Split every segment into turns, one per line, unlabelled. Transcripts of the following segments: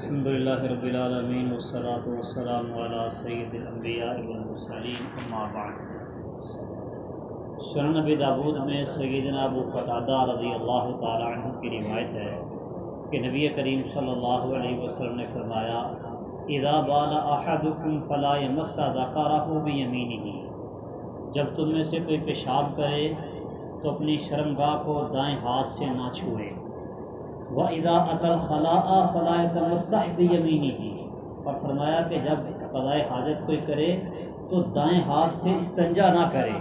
الحمد للہ رب العالمین والصلاة والسلام علی سید الانبیاء والمرسلین، اما بعد۔ سنن نبی دابود میں سیدنا ابو قتادہ رضی اللہ تعالی عنہ کی روایت ہے کہ نبی کریم صلی اللہ علیہ وسلم نے فرمایا، اذا بال احدکم فلا یمس ذکرہ بیمینہ جب تم میں سے کوئی پیشاب کرے تو اپنی شرمگاہ کو دائیں ہاتھ سے نہ چھوئے۔ و ادا عطل خلاء فلاح تمسح یمینی ہی اور فرمایا کہ جب فضائے حاجت کوئی کرے تو دائیں ہاتھ سے استنجا نہ کرے۔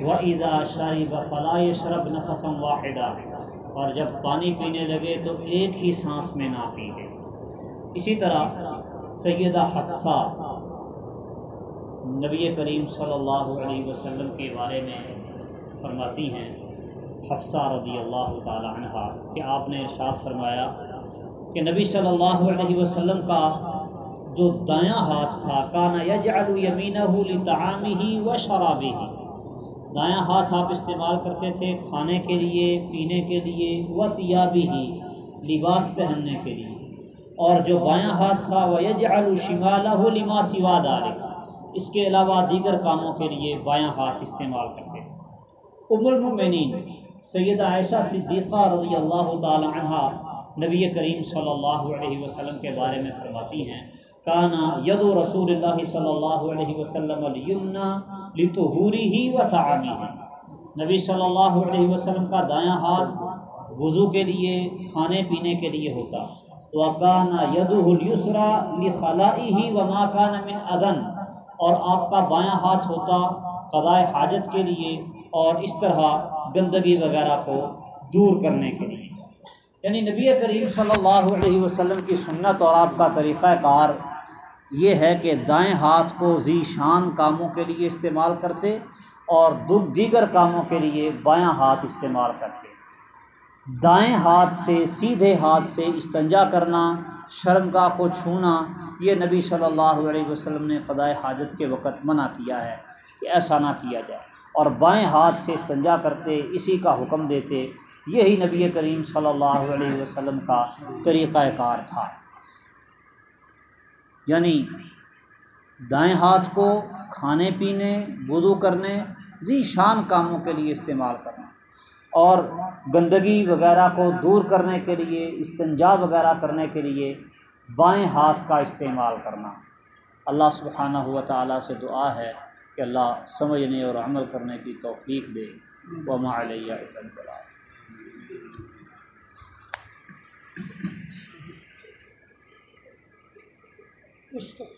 و ادا شاری و فلاح شرب نفسم واحدہ اور جب پانی پینے لگے تو ایک ہی سانس میں نہ پی لے اسی طرح سیدہ حقصہ نبی کریم صلی اللہ علیہ وسلم کے بارے میں فرماتی ہیں حفصہ رضی اللہ تعالی عنہ کہ آپ نے ارشاد فرمایا کہ نبی صلی اللہ علیہ وسلم کا جو دایاں ہاتھ تھا، کانا یجعل یمینہ لطعامہ و شرابہ دایاں ہاتھ آپ استعمال کرتے تھے کھانے کے لیے، پینے کے لیے و سیابہ لباس پہننے کے لیے۔ اور جو بایاں ہاتھ تھا وہ یجعل شمالہ لما سوا ذالک۔ اس کے علاوہ دیگر کاموں کے لیے بایاں ہاتھ استعمال کرتے تھے۔ ام المؤمنین سیدہ عائشہ صدیقہ رضی اللہ تعالی عنہ نبی کریم صلی اللہ علیہ وسلم کے بارے میں فرماتی ہیں، کانا ید رسول اللہ صلی اللہ علیہ وسلم الیمنا لطہوری ہی و تعامی نبی صلی اللہ علیہ وسلم کا دایاں ہاتھ وضو کے لیے، کھانے پینے کے لیے ہوتا۔ وکانا ید السرا لخلائی ہی و ما کان من ادن اور آپ کا بایاں ہاتھ ہوتا قضائے حاجت کے لیے۔ اور اس طرح گندگی وغیرہ کو دور کرنے کے لیے۔ یعنی نبی کریم صلی اللہ علیہ وسلم کی سنت اور آپ کا طریقہ کار یہ ہے کہ دائیں ہاتھ کو ذی شان کاموں کے لیے استعمال کرتے اور دیگر کاموں کے لیے بایاں ہاتھ استعمال کرتے۔ دائیں ہاتھ سے سیدھے ہاتھ سے استنجا کرنا شرمگاہ کو چھونا، یہ نبی صلی اللہ علیہ وسلم نے قضائے حاجت کے وقت منع کیا ہے کہ ایسا نہ کیا جائے۔ اور بائیں ہاتھ سے استنجا کرتے، اسی کا حکم دیتے۔ یہی نبی کریم صلی اللہ علیہ وسلم کا طریقہ کار تھا۔ یعنی دائیں ہاتھ کو کھانے، پینے، وضو کرنے ذی شان کاموں کے لیے استعمال کرنا، اور گندگی وغیرہ کو دور کرنے کے لیے، استنجا وغیرہ کرنے کے لیے بائیں ہاتھ کا استعمال کرنا۔ اللہ سبحانہ ہوا تعالیٰ سے دعا ہے کہ اللہ سمجھنے اور عمل کرنے کی توفیق دے۔ وما علیہ بلا
مستقبل۔